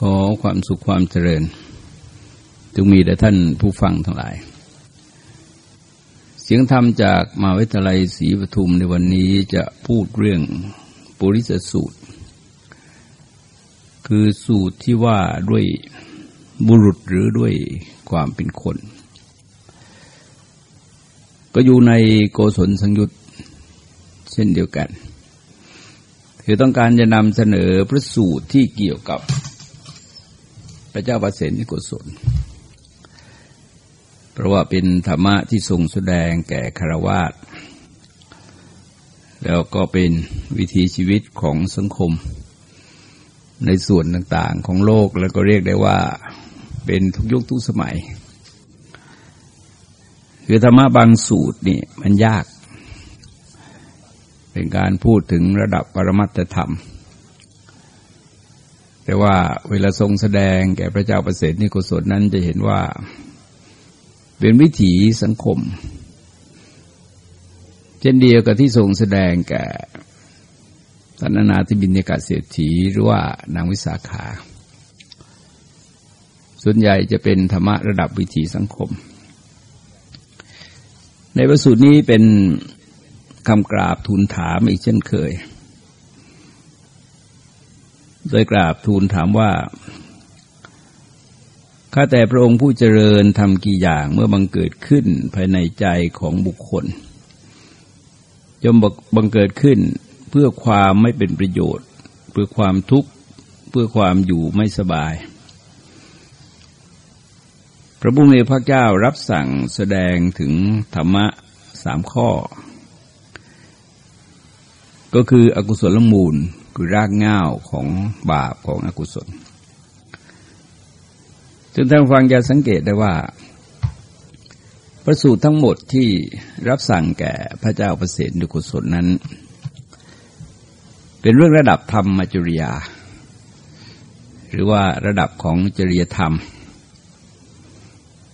ขอความสุขความเจริญจงมีแด่ท่านผู้ฟังทั้งหลาย เสียงธรรมจากมาวิทยาลัยศรีปทุมในวันนี้จะพูดเรื่องปุริสสูตร คือสูตรที่ว่าด้วยบุรุษหรือด้วยความเป็นคน ก็อยู่ในโกศลสังยุตเช่นเดียวกัน คือต้องการจะนำเสนอพระสูตรที่เกี่ยวกับ พระเจ้าประเสนที่กุศลเพราะว่าเป็นธรรมะที่ทรงแสดงแก่คารวาสแล้วก็เป็นวิถีชีวิตของสังคม ในส่วนต่างๆของโลกแล้วก็เรียกได้ว่าเป็นทุกยุคทุกสมัย คือธรรมะบางสูตรนี่มันยาก เป็นการพูดถึงระดับปรมัตธรรม แต่ว่าเวลาทรงแสดงแก่พระเจ้าประเสริฐนิโกศลนั้นจะเห็นว่า เป็นวิถีสังคม เช่นเดียวกับที่ทรงแสดงแก่ท่านนาธิบินเนกาเศรษฐีหรือว่านางวิสาขา ส่วนใหญ่จะเป็นธรรมะระดับวิถีสังคม ในประสูตรนี้เป็นคำกราบทูลถามอีกเช่นเคย โดยกราบทูลถามว่า ข้าแต่พระองค์ผู้เจริญทำกี่อย่างเมื่อบังเกิดขึ้นภายในใจของบุคคลย่อมบังเกิดขึ้นเพื่อความไม่เป็นประโยชน์ เพื่อความทุกข์เพื่อความอยู่ไม่สบาย พระบุญในพระเจ้ารับสั่งแสดงถึงธรรมะสามข้อ ก็คืออกุศลมูล คือรากง่าวของบาปของอกุศลจนท่านฟังจะสังเกตได้ว่า ประสูตรทั้งหมดที่รับสั่งแก่พระเจ้าประเสริฐดุกุศลนั้น เป็นเรื่องระดับธรรมจริยา หรือว่าระดับของจริยธรรม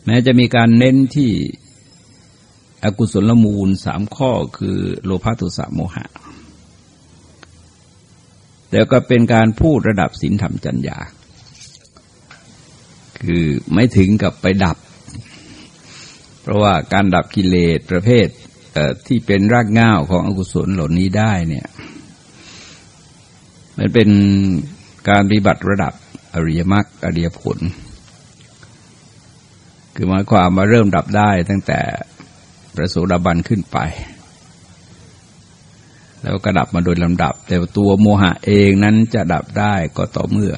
แม้จะมีการเน้นที่อกุศลมูลสามข้อคือโลภะโทสะโมหะ แต่ก็เป็นการพูดระดับศีลธรรมจัญญา คือไม่ถึงกับไปดับ เพราะว่าการดับกิเลสประเภทที่เป็นรากง่าวของอกุศลเหล่านี้ได้เนี่ย มันเป็นการปฏิบัติระดับอริยมรรคอริยผล คือหมายความมาเริ่มดับได้ตั้งแต่ประโสดาบันขึ้นไป แล้วก็ดับมาโดยลำดับ แต่ตัวโมหะเองนั้นจะดับได้ก็ต่อเมื่อ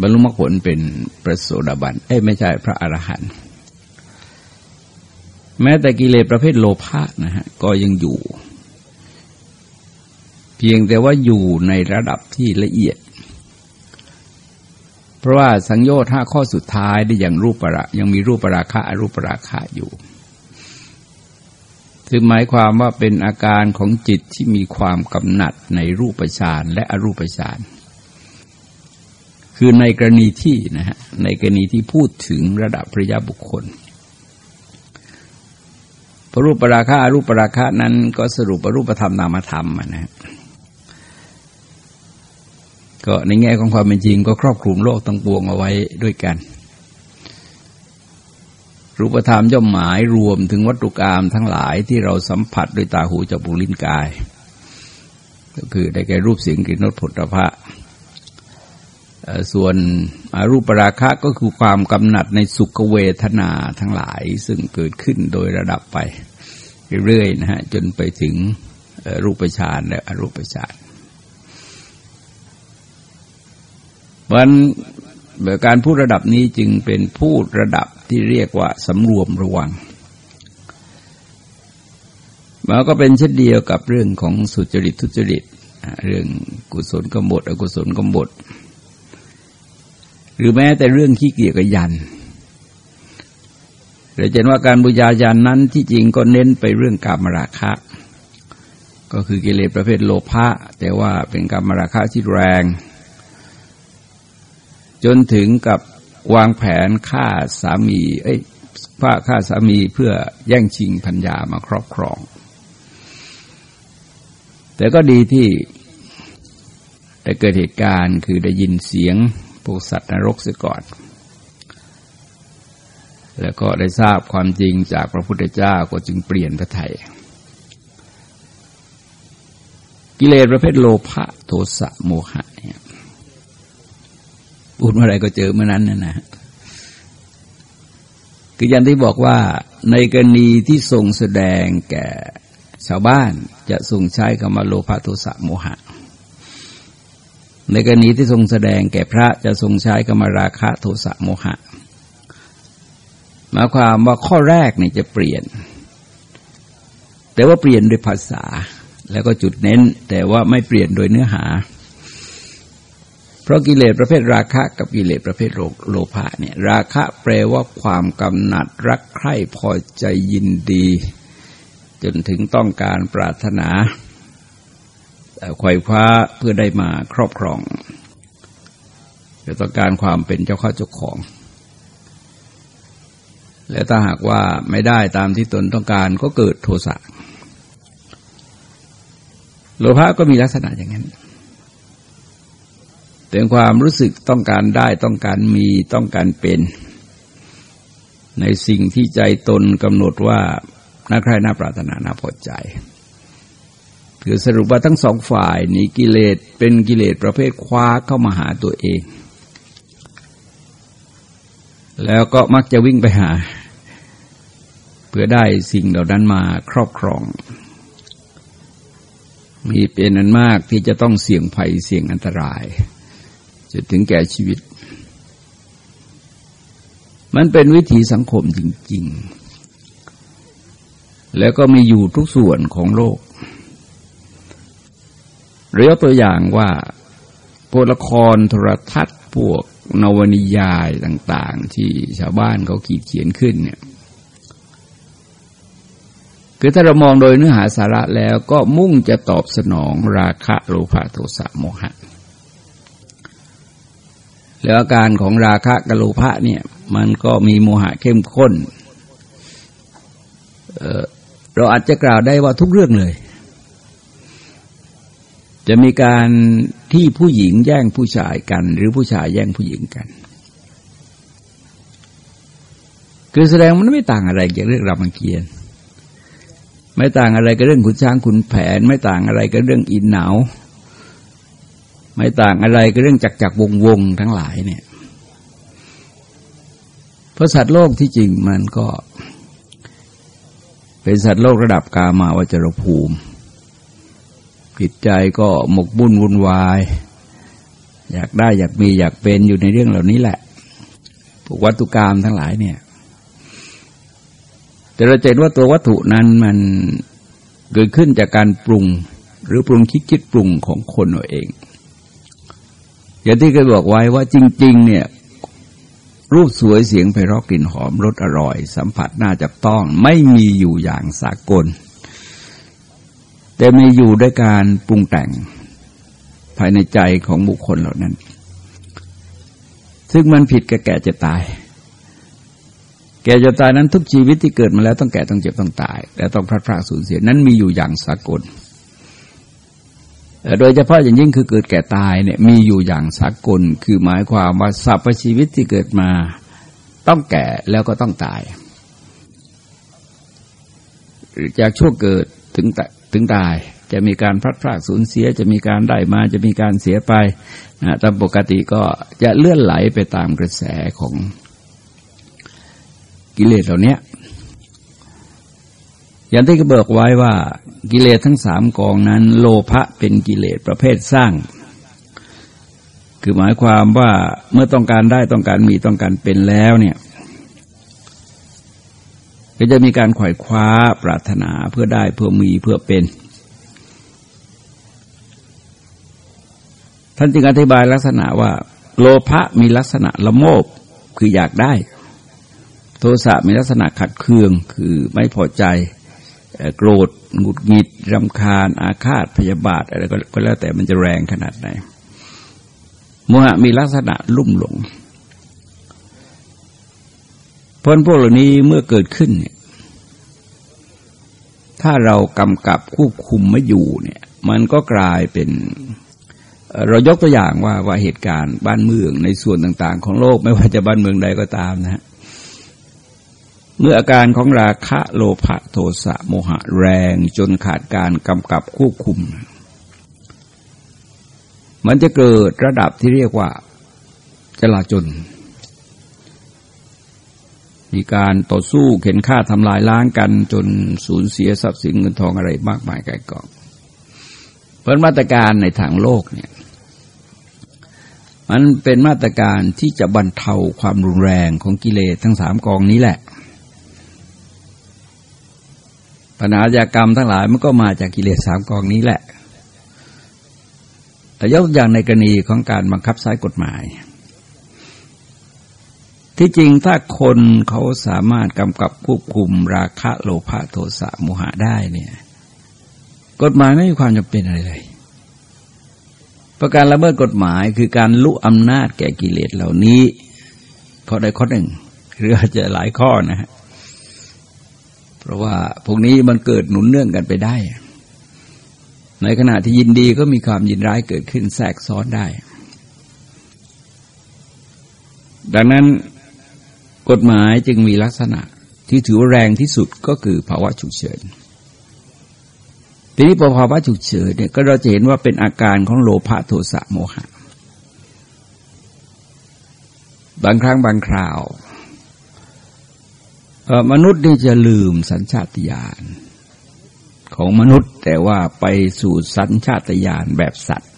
บรรลุมรรคผลเป็นพระโสดาบันเอ้ไม่ใช่พระอรหันต์แม้แต่กิเลสประเภทโลภะนะฮะก็ยังอยู่ เพียงแต่ว่าอยู่ในระดับที่ละเอียด เพราะว่าสังโยชน์ห้าข้อสุดท้ายได้อย่างรูปประยังมีรูปปราคะอรูปปราคะอยู่ คือหมายความว่าเป็นอาการของจิตที่มีความกำหนัดในรูปฌานและอรูปฌานคือในกรณีที่นะฮะในกรณีที่พูดถึงระดับพระยาบุคคลพระรูปราคะอรูปราคะนั้นก็สรุปรูปธรรมนามธรรมนะฮะก็ในแง่ของความเป็นจริงก็ครอบคลุมโลกตั้งปวงเอาไว้ด้วยกัน รูปธรรมย่อมหมายรวมถึงวัตถุกรรมทั้งหลายที่เราสัมผัสด้วยตาหูจมูกลิ้นกาย ก็คือได้แก่รูปเสียงกลิ่นรสผลิภัณฑ์ส่วนอรูปราคะก็คือความกำหนัดในสุขเวทนาทั้งหลาย ซึ่งเกิดขึ้นโดยระดับไปเรื่อยๆนะฮะจนไปถึงรูปฌานและอรูปฌานเพราะการพูดระดับนี้จึงเป็นพูดระดับ ที่เรียกว่าสำรวมระวังมันก็เป็นเช่นเดียวกับเรื่องของสุจริตทุจริต เรื่องกุศลกบฏอกุศลกบฏ หรือแม้แต่เรื่องขี้เกียจกับยันเราเห็นว่าการบูชายันนั้นที่จริงก็เน้นไปเรื่องกามราคะ ก็คือกิเลสประเภทโลภะแต่ว่าเป็นกามราคะที่แรง จนถึงกับ วางแผนฆ่าสามี เอ้ยฆ่าฆ่าสามีเพื่อแย่งชิงพัญญามาครอบครอง แต่ก็ดีที่แต่เกิดเหตุการณ์คือได้ยินเสียงพวกสัตว์นรกเสียก่อน แล้วก็ได้ทราบความจริงจากพระพุทธเจ้าก็จึงเปลี่ยนพระไทยกิเลสประเภทโลภะโทสะโมหะเนี่ย พูดเมื่อไรก็เจอเมื่อนั้นนะนะคืออย่างที่บอกว่าในกรณีที่ทรงแสดงแก่ชาวบ้านจะทรงใช้คำว่าโลภะโทสะโมหะ ในกรณีที่ทรงแสดงแก่พระจะทรงใช้คำว่าราคะโทสะโมหะหมายความว่าข้อแรกนี่จะเปลี่ยน แต่ว่าเปลี่ยนโดยภาษา แล้วก็จุดเน้น แต่ว่าไม่เปลี่ยนโดยเนื้อหา เพราะกิเลสประเภทราคะกับกิเลสประเภทโลภะเนี่ยราคะแปลว่าความกำหนัดรักใคร่พอใจยินดี จนถึงต้องการปรารถนาไขว่คว้าเพื่อได้มาครอบครองจะต้องการความเป็นเจ้าข้าเจ้าของ และถ้าหากว่าไม่ได้ตามที่ตนต้องการก็เกิดโทสะโลภะก็มีลักษณะอย่างนั้น เป็นความรู้สึกต้องการได้ต้องการมีต้องการเป็น ในสิ่งที่ใจตนกำหนดว่าน่าใคร่น่าปรารถนาน่าพอใจ คือสรุปว่าทั้งสองฝ่ายนี้กิเลสเป็นกิเลสประเภทคว้าเข้ามาหาตัวเอง แล้วก็มักจะวิ่งไปหา เพื่อได้สิ่งเหล่านั้นมาครอบครอง มีเป็นอันมากที่จะต้องเสี่ยงภัยเสี่ยงอันตราย จะถึงแก่ชีวิต มันเป็นวิถีสังคมจริง ๆ แล้วก็มีอยู่ทุกส่วนของโลกเรียกตัวอย่างว่าพวกละครโทรทัศน์พวกนวนิยายต่าง ๆ ที่ชาวบ้านเขาขีดเขียนขึ้นเนี่ยคือถ้าเรามองโดยเนื้อหาสาระแล้วก็มุ่งจะตอบสนองราคะโลภะโทสะโมหะ แล้วอาการของราคะกะโลภะเนี่ย มันก็มีโมหะเข้มข้นเเราอาจจะกล่าวได้ว่าทุกเรื่องเลย จะมีการที่ผู้หญิงแย่งผู้ชายกัน หรือผู้ชายแย่งผู้หญิงกันคือแสดงมันไม่ต่างอะไรจากเรื่องรามเกียรติไม่ต่างอะไรกับเรื่องขุนช้างขุนแผน ไม่ต่างอะไรกับเรื่องอินหนาว ไม่ต่างอะไรก็เรื่องจักจักวงวงทั้งหลายเนี่ยเพราะสัตว์โลกที่จริงมันก็ เป็นสัตว์โลกระดับกามาวจรภูมิจิตใจก็หมกบุ่นวุ่นวาย อยากได้อยากมีอยากเป็นอยู่ในเรื่องเหล่านี้แหละพวกวัตถุกรรมทั้งหลายเนี่ยแต่เราเห็นว่าตัววัตถุนั้นมันเกิดขึ้นจากการปรุง หรือปรุงคิดคิดปรุงของคนเราเอง อย่างที่เคยบอกไว้ว่าจริง ๆ เนี่ย รูปสวยเสียงไพเราะกลิ่นหอมรสอร่อย สัมผัสน่าจับต้อง ไม่มีอยู่อย่างสากล แต่มีอยู่ด้วยการปรุงแต่งภายในใจของบุคคลเหล่านั้น ซึ่งมันผิดกับแก่จะตาย แก่จะตายนั้นทุกชีวิตที่เกิดมาแล้วต้องแก่ต้องเจ็บต้องตาย และต้องพลาดพลาดสูญเสียนั้นมีอยู่อย่างสากล โดยเฉพาะอย่างยิ่งคือเกิดแก่ตายเนี่ยมีอยู่อย่างสากล คือหมายความว่าสรรพชีวิตที่เกิดมาต้องแก่แล้วก็ต้องตาย จากช่วงเกิดถึงถึงตาย จะมีการพลัดพรากสูญเสีย จะมีการได้มาจะมีการเสียไปนะตามปกติก็จะเลื่อนไหลไปตามกระแสของกิเลสเหล่านี้ อย่างที่เขาบอกไว้ว่ากิเลสทั้งสามกองนั้น โลภะเป็นกิเลสประเภทสร้าง คือหมายความว่าเมื่อต้องการได้ต้องการมีต้องการเป็นแล้วเนี่ยก็จะมีการขวายคว้าปรารถนาเพื่อได้เพื่อมีเพื่อเป็น ท่านจึงอธิบายลักษณะว่า โลภะมีลักษณะละโมบคืออยากได้ โทสะมีลักษณะขัดเคืองคือไม่พอใจ โกรธหงุดหงิดรำคาญ อาฆาตพยาบาทอะไรก็แล้วแต่มันจะแรงขนาดไหนโมหะมีลักษณะลุ่มหลงเพราะพวกเหล่านี้เมื่อเกิดขึ้นเนี่ยถ้าเรากำกับควบคุมไม่อยู่เนี่ย มันก็กลายเป็นเรายกตัวอย่างว่าว่าเหตุการณ์บ้านเมืองในส่วนต่าง ๆ ของโลกไม่ว่าจะบ้านเมืองใดก็ตามนะฮะ เมื่ออาการของราคะโลภะโทสะโมหะแรงจนขาดการกำกับควบคุม มันจะเกิดระดับที่เรียกว่าจลาจน มีการต่อสู้เข็นฆ่าทำลายล้างกันจนสูญเสียทรัพย์สินเงินทองอะไรมากมายไกลกองเพราะมาตรการในทางโลกเนี่ยมันเป็นมาตรการที่จะบรรเทาความรุนแรงของกิเลสทั้งสามกองนี้แหละ ปัญหาจากกรรมทั้งหลายมันก็มาจากกิเลสสามกองนี้แหละแต่ยกอย่างในกรณีของการบังคับใช้กฎหมาย ที่จริงถ้าคนเขาสามารถกำกับควบคุมราคะโลภะโทสะโมหะได้เนี่ย กฎหมายไม่มีความจำเป็นอะไรเลยประการละเมิดกฎหมายคือการลุอำนาจแก่กิเลสเหล่านี้ข้อใดข้อหนึ่งหรืออาจจะหลายข้อนะฮะ เพราะว่าพวกนี้มันเกิดหนุนเนื่องกันไปได้ ในขณะที่ยินดีก็มีความยินร้ายเกิดขึ้นแทรกซ้อนได้ ดังนั้นกฎหมายจึงมีลักษณะที่ถือว่าแรงที่สุดก็คือภาวะฉุกเฉินทีนี้พอภาวะฉุกเฉินเนี่ยก็เราจะเห็นว่าเป็นอาการของโลภะโทสะโมหะ บางครั้งบางคราว มนุษย์นี่จะลืมสัญชาตญาณของมนุษย์แต่ว่าไปสู่สัญชาตญาณแบบสัตว์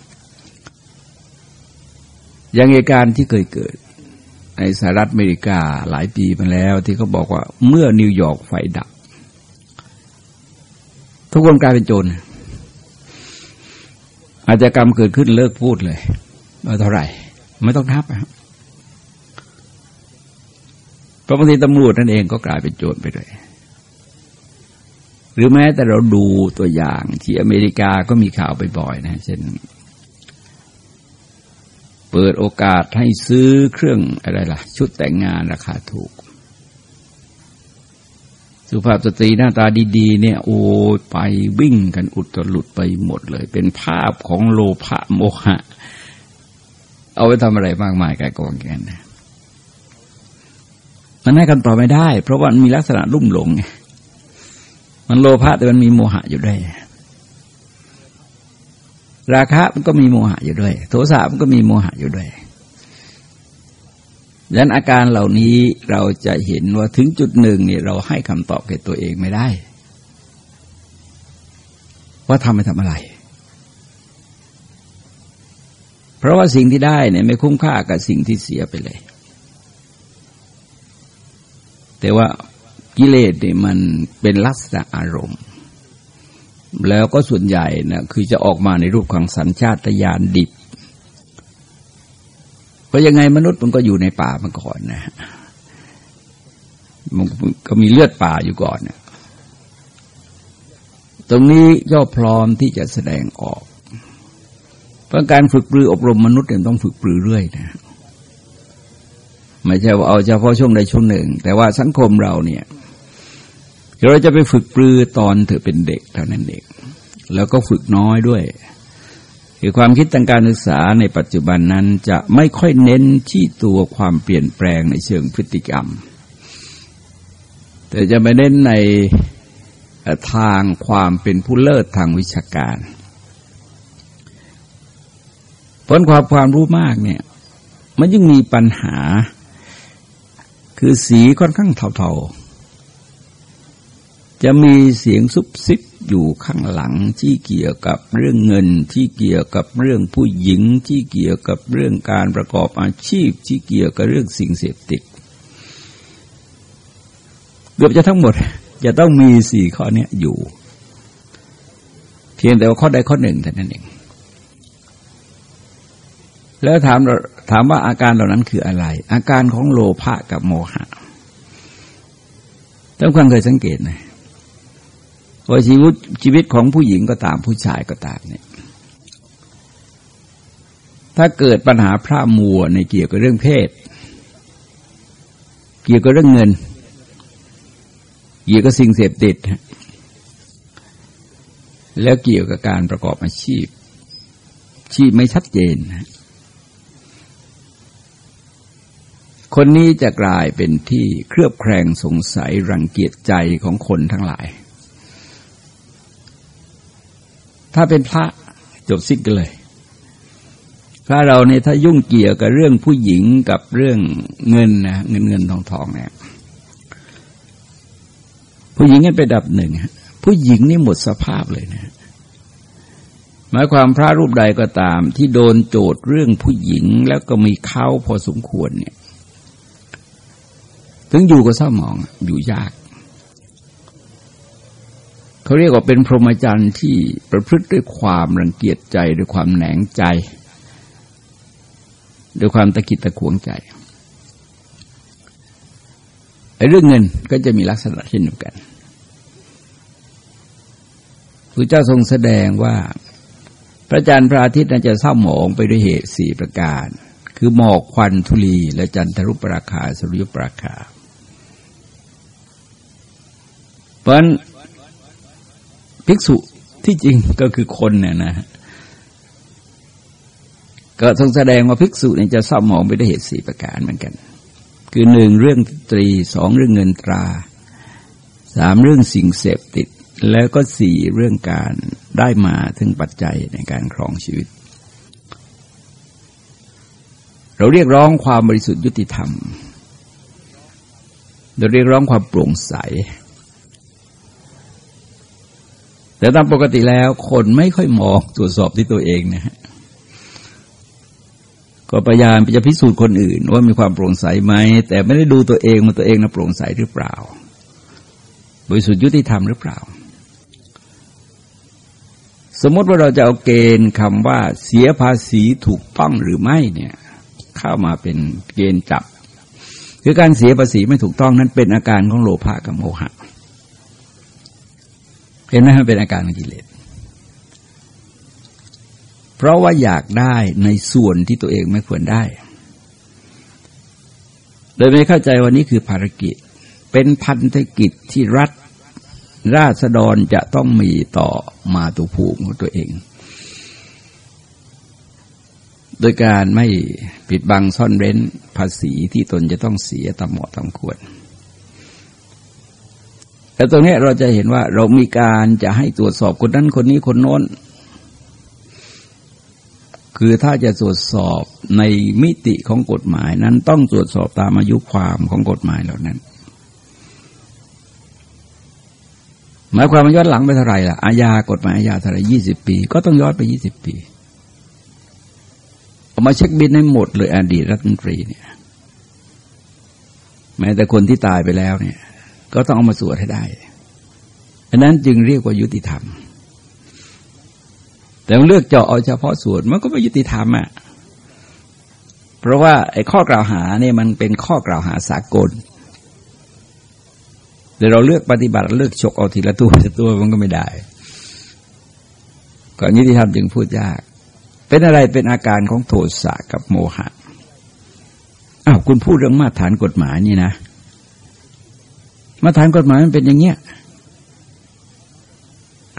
อย่างเหตุการณ์ที่เคยเกิด ในสหรัฐอเมริกาหลายปีมาแล้วที่เขาบอกว่าเมื่อนิวยอร์กไฟดับ ทุกคนกลายเป็นโจรอาจจะกรรมเกิดขึ้นเลิกพูดเลยเท่าไหร่ ไม่ต้องทับครับ เพราะบางทีตำรวจนั่นเองก็กลายเป็นโจรไปเลยหรือแม้แต่เราดูตัวอย่างที่อเมริกาก็มีข่าวบ่อยๆนะ เช่น เปิดโอกาสให้ซื้อเครื่องอะไรล่ะ ชุดแต่งงานราคาถูก สุภาพสตรีหน้าตาดีๆ เนี่ย โอ้ไปวิ่งกันอุตลุดไปหมดเลย เป็นภาพของโลภะโมหะ เอาไว้ทำอะไรมากมายกายกองแกนนะ มันให้คำตอบไม่ได้ เพราะว่ามันมีลักษณะรุ่มหลงไงมันโลภะแต่มันมีโมหะอยู่ด้วย ราคะมันก็มีโมหะอยู่ด้วย โทสะมันก็มีโมหะอยู่ด้วยดังนั้นอาการเหล่านี้เราจะเห็นว่าถึงจุดหนึ่งเนี่ยเราให้คำตอบแก่ตัวเองไม่ได้ ว่าทำไปทำอะไร เพราะว่าสิ่งที่ได้เนี่ยไม่คุ้มค่ากับสิ่งที่เสียไปเลย แต่ว่ากิเลสเนี่ยมันเป็นลักษณะอารมณ์ แล้วก็ส่วนใหญ่นะคือจะออกมาในรูปของสัญชาตญาณดิบ เพราะยังไงมนุษย์มันก็อยู่ในป่ามาก่อนนะมันก็มีเลือดป่าอยู่ก่อนเนี่ยตรงนี้ย่อพร้อมที่จะแสดงออก เพราะการฝึกปรืออบรมมนุษย์เนี่ยต้องฝึกปรือเรื่อยนะ ไม่ใช่ว่าเอาเฉพาะช่วงใดช่วงหนึ่ง แต่ว่าสังคมเราเนี่ยเราจะไปฝึกปลือตอนเธอเป็นเด็กเท่านั้นเด็กแล้วก็ฝึกน้อยด้วยคือความคิดทางการศึกษาในปัจจุบันนั้นจะไม่ค่อยเน้นที่ตัวความเปลี่ยนแปลงในเชิงพฤติกรรม แต่จะไปเน้นในทางความเป็นผู้เลิศทางวิชาการผลความความรู้มากเนี่ย มันยังมีปัญหา คือสีค่อนข้างเทาๆ จะมีเสียงซุบซิบอยู่ข้างหลังที่เกี่ยวกับเรื่องเงินที่เกี่ยวกับเรื่องผู้หญิงที่เกี่ยวกับเรื่องการประกอบอาชีพที่เกี่ยวกับเรื่องสิ่งเสพติดเกือบจะทั้งหมดจะต้องมีสี่ข้อนี้อยู่ เพียงแต่ว่าข้อใดข้อหนึ่งเท่านั้นเอง แล้วถามถามว่าอาการเหล่านั้นคืออะไร อาการของโลภะกับโมหะท่านควรเคยสังเกตไหมว่าชีวิตชีวิตของผู้หญิงก็ตามผู้ชายก็ตามเนี่ย ถ้าเกิดปัญหาพระมัวในเกี่ยวกับเรื่องเพศ เกี่ยวกับเรื่องเงิน เกี่ยวกับสิ่งเสพติด แล้วเกี่ยวกับการประกอบอาชีพชี้ไม่ชัดเจน คนนี้จะกลายเป็นที่เครือบแคลงสงสัยรังเกียจใจของคนทั้งหลาย ถ้าเป็นพระจบสิ้นกันเลย พระเราเนี่ยถ้ายุ่งเกี่ยวกับเรื่องผู้หญิงกับเรื่องเงินนะเงินเงินทองทองเนี่ยผู้หญิงนี่ไปดับหนึ่งผู้หญิงนี่หมดสภาพเลยนะหมายความพระรูปใดก็ตามที่โดนโจทย์เรื่องผู้หญิงแล้วก็มีเข้าพอสมควรเนี่ย ถึงอยู่ก็เศร้าหมองอยู่ยากเขาเรียกว่าเป็นพรหมจรรย์ที่ประพฤติด้วยความรังเกียจใจด้วยความแหนงใจ ด้วยความตะกิดตะขวงใจไอ้เรื่องเงินก็จะมีลักษณะเช่นเดียวกันพระเจ้าทรงแสดงว่า พระจันทร์พระอาทิตย์นั้นจะเศร้าหมองไปด้วยเหตุสี่ประการ คือหมอกควันทุลีและจันทรุปราคา สุริยุปราคา เพ ราะนั้นภิกษุที่จริงก็คือคนเนี่ยนะก็ทรงแสดงว่าภิกษุเนี่ยจะเศร้าหมองไปด้วยเหตุสี่ประการเหมือนกัน คือหนึ่งเรื่องตรีสองเรื่องเงินตราสามเรื่องสิ่งเสพติด แล้วก็สี่เรื่องการได้มาถึงปัจจัยในการครองชีวิต เราเรียกร้องความบริสุทธิ์ยุติธรรม เราเรียกร้องความโปร่งใส แต่ตามปกติแล้วคนไม่ค่อยมองตรวจสอบที่ตัวเองนะฮะก็พยายามจะพิสูจน์คนอื่น ว่ามีความโปร่งใสไหมแต่ไม่ได้ดูตัวเองว่าตัวเองนะโปร่งใสหรือเปล่า บริสุทธิ์ยุติธรรมหรือเปล่า สมมติว่าเราจะเอาเกณฑ์คำว่า เสียภาษีถูกต้องหรือไม่เนี่ย เข้ามาเป็นเกณฑ์จับคือการเสียภาษีไม่ถูกต้องนั้นเป็นอาการของโลภะกับโมหะเเห็นไหมมันเป็นอาการของกิเลสเพราะว่าอยากได้ในส่วนที่ตัวเองไม่ควรได้ โดยไม่เข้าใจว่านี้คือภารกิจ เป็นพันธกิจที่รัฐราษฎรจะต้องมีต่อมาตุภูมิของตัวเอง โดยการไม่ปิดบังซ่อนเร้นภาษีที่ตนจะต้องเสียตามเหมาะตามควร แต่ตรงนี้เราจะเห็นว่าเรามีการจะให้ตรวจสอบคนนั้นคนนี้คนโน้น คือถ้าจะตรวจสอบในมิติของกฎหมายนั้นต้องตรวจสอบตามอายุความของกฎหมายเหล่านั้น หมายความว่าย้อนหลังไปเท่าไหร่ล่ะอาญากฎหมายอาญาเท่าไหร่ยี่สิบปี ก็ต้องย้อนไปยี่สิบปีเอามาเช็คบินให้หมดเลยอดีตรัฐมนตรีเนี่ย แม้แต่คนที่ตายไปแล้วเนี่ย ก็ต้องเอามาสวดให้ได้อันนั้นจึงเรียกว่ายุติธรรม แต่เลือกเจาะเอาเฉพาะส่วนมันก็ไม่ยุติธรรมอะ เพราะว่าไอ้ข้อกล่าวหาเนี่ยมันเป็นข้อกล่าวหาสากลเดี๋ยวเราเลือกปฏิบัติเลือกฉกเอาทีละตัวละตัวมันก็ไม่ได้ก่อนยุติธรรมจึงพูดยาก เป็นอะไรเป็นอาการของโทสะกับโมหะอ้าวคุณพูดเรื่องมาตรฐานกฎหมายนี่นะ มาฐานกฎหมายมันเป็นอย่างเงี้ย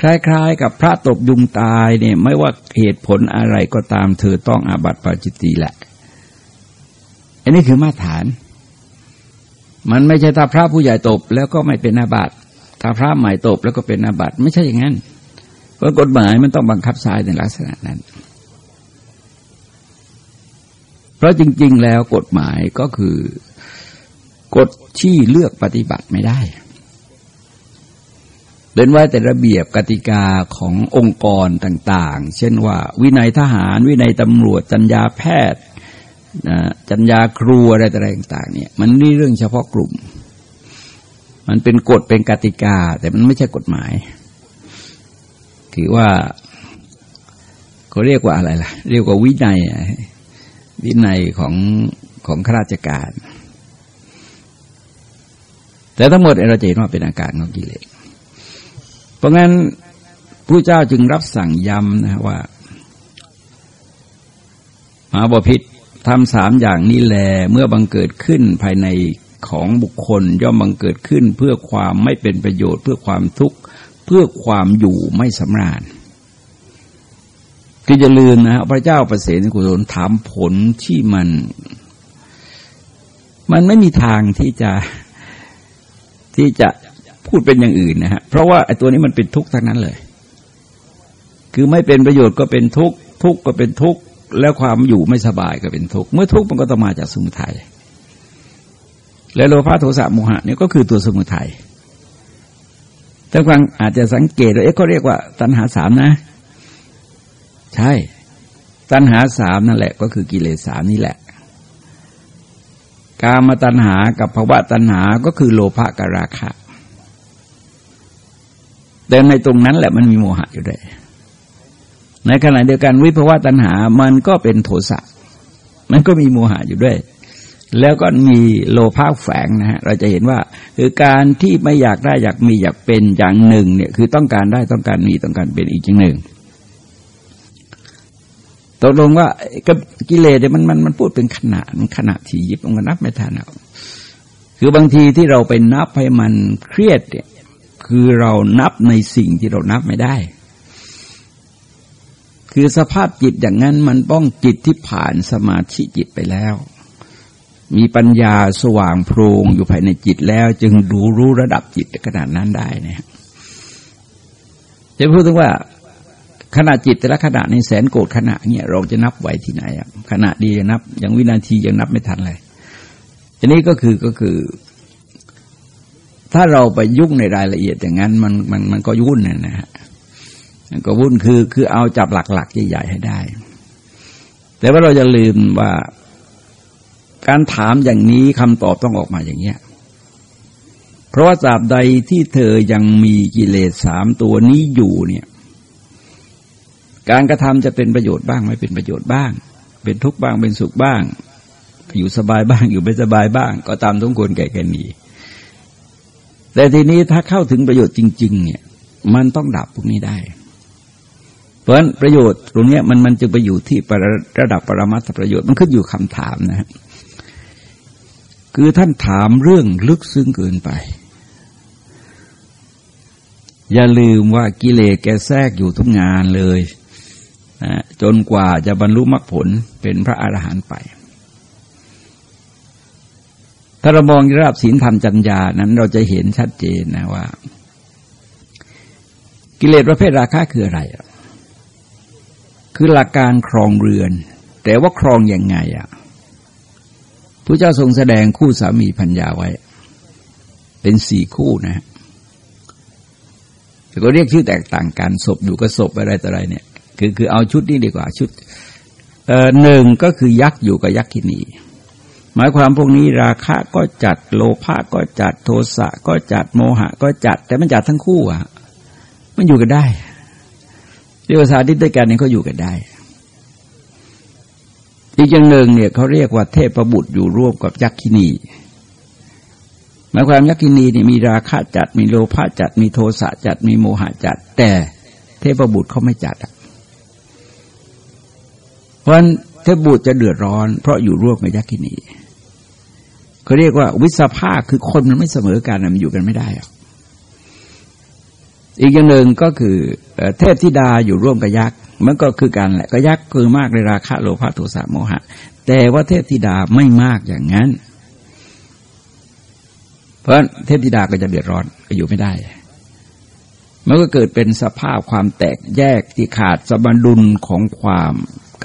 คล้ายๆ กับพระตบยุงตายเนี่ย ไม่ว่าเหตุผลอะไรก็ตามเธอต้องอาบัติปาจิตตีแหละ อันนี้คือมาตรฐาน มันไม่ใช่ถ้าพระผู้ใหญ่ตบแล้วก็ไม่เป็นอาบัติถ้าพระใหม่ตบแล้วก็เป็นอาบัติไม่ใช่อย่างนั้น เพราะกฎหมายมันต้องบังคับใช้ในลักษณะนั้น เพราะจริง ๆ แล้วกฎหมายก็คือ กฎที่เลือกปฏิบัติไม่ได้เป็นไว้แต่ระเบียบกติกาขององค์กรต่าง ๆ เช่นว่า วินัยทหาร วินัยตำรวจ จัญญาแพทย์จัญญาครูอะไรต่างๆเนี่ยมันนี่เรื่องเฉพาะกลุ่ม มันเป็นกฎเป็นกติกา แต่มันไม่ใช่กฎหมาย คือว่าเขาเรียกว่าอะไรล่ะ เรียกว่าวินัยวินัยของของข้าราชการ แต่ทั้งหมดเราจะเห็นว่าเป็นอาการของกิเลส เพราะงั้นผู้เจ้าจึงรับสั่งย้ำนะว่ามาบพิษทำสามอย่างนี้แลเมื่อบังเกิดขึ้นภายในของบุคคลย่อมบังเกิดขึ้นเพื่อความไม่เป็นประโยชน์ เพื่อความทุกข์เพื่อความอยู่ไม่สำราญคือจะลืมนะพระเจ้าประเสริฐกุศลถามผลที่มัน มันไม่มีทางที่จะ ที่จะพูดเป็นอย่างอื่นนะฮะเพราะว่าไอ้ตัวนี้มันเป็นทุกข์ทั้งนั้นเลย คือไม่เป็นประโยชน์ก็เป็นทุกข์ทุกข์ก็เป็นทุกข์แล้วความอยู่ไม่สบายก็เป็นทุกข์เมื่อทุกข์มันก็ต้องมาจากสมุทัยและโลภะโทสะโมหะนี่ก็คือตัวสมุทัยท่านฟังอาจจะสังเกตว่าเอ๊ะเขาเรียกว่า ตัณหาสามนะ ใช่ ตัณหาสามนั่นแหละ ก็คือกิเลสสามนี่แหละ กามตัณหากับภาวะตัณหาก็คือโลภะกับราคะ แต่ในตรงนั้นแหละมันมีโมหะอยู่ด้วยในขณะเดียวกันวิภวะตัณหามันก็เป็นโทสะมันก็มีโมหะอยู่ด้วย แล้วก็มีโลภะแฝงนะฮะเราจะเห็นว่าคือการที่ไม่อยากได้อยากมีอยากเป็นอย่างหนึ่งเนี่ยคือต้องการได้ต้องการมีต้องการเป็นอีกอย่างหนึ่ง ตกลงว่ากิเลสเนี่ยมันมันมันพูดเป็นขนาดขนาดที่ยิบมันนับไม่ทันเอาคือบางทีที่เราไปนับให้มันเครียดเนี่ยคือเรานับในสิ่งที่เรานับไม่ได้ คือสภาพจิตอย่างนั้นมันต้องจิตที่ผ่านสมาธิจิตไปแล้ว มีปัญญาสว่างโพรงอยู่ภายในจิตแล้ว จึงดูรู้ระดับจิตขนาดนั้นได้เนี่ยจะพูดถึงว่า ขณะจิตแต่ละขณะในแสนโกรธขณะเนี่ยเราจะนับไหวที่ไหนอะขณะดีจะนับ อย่างวินาทียังนับไม่ทันเลยอันนี้ก็คือก็คือ ถ้าเราไปยุ่งในรายละเอียดอย่างนั้น มันมันมันก็ยุ่นนะฮะมันก็วุ่นคือคือเอาจับหลักๆใหญ่ๆให้ได้ แต่ว่าเราจะลืมว่าการถามอย่างนี้คำตอบต้องออกมาอย่างเนี้ยเพราะว่าตราบใดที่เธอยังมีกิเลสสามตัวนี้อยู่เนี่ย การกระทำจะเป็นประโยชน์บ้าง ไม่เป็นประโยชน์บ้าง เป็นทุกข์บ้างเป็นสุขบ้าง อยู่สบายบ้างอยู่ไม่สบายบ้าง ก็ตามทุกคนแก่แก่นี้แต่ทีนี้ถ้าเข้าถึงประโยชน์จริง ๆ เนี่ย มันต้องดับพวกนี้ได้ เพราะฉะนั้นประโยชน์ตรงนี้มันมันจึงไปอยู่ที่ระดับปรมัตถประโยชน์มันขึ้นอยู่คำถามนะครับคือท่านถามเรื่องลึกซึ้งเกินไป อย่าลืมว่ากิเลสแกแทรกอยู่ทุกงานเลย จนกว่าจะบรรลุมรรคผลเป็นพระอรหันต์ไป ถ้าเรามองระดับศีลธรรมจัญญานั้นเราจะเห็นชัดเจนนะว่า กิเลสประเภทราคะคืออะไร คือหลักการครองเรือน แต่ว่าครองอยังไงอะพระเจ้าทรงแสดงคู่สามีพัญญาไว้ เป็นสี่คู่นะแต่ก็เรียกชื่อแตกต่างกันศพอยู่ก็ศพอะไรต่ออะไรเนี่ย คือคือเอาชุดนี้ดีกว่าชุดหนึ่งก็คือยักษ์อยู่กับยักษ์กินี หมายความพวกนี้ราคะก็จัดโลภะก็จัดโทสะก็จัดโมหะ ก็จัด แต่มันจัดทั้งคู่อะ มันอยู่กันได้เรียกว่าสาธิตด้วยกันเนี่ยเขาอยู่กันได้ อีกอย่างหนึ่งเนี่ยเขาเรียกว่าเทพประบุตรอยู่ร่วมกับยักษินีหมายความยักษินีนี่มีราคะจัดมีโลภะจัดมีโทสะจัดมีโมหะจัด แต่เทพบุตรเขาไม่จัดอะ เพราะฉะนั้นเทพบุตรจะเดือดร้อน เพราะอยู่ร่วมกับยักษินีเขาเรียกว่าวิสภาคือคนมันไม่เสมอกันมันอยู่กันไม่ได้อะอีกอย่างหนึ่งก็คือเทพธิดาอยู่ร่วมกับยักษ์มันก็คือการแหละก็ยักษ์คือมากในราคะโลภะโทสะโมหะ แต่ว่าเทพธิดาไม่มากอย่างนั้น เพราะเทพธิดาก็จะเดือดร้อนก็อยู่ไม่ได้มันก็เกิดเป็นสภาพความแตกแยกที่ขาดสมดุลของความ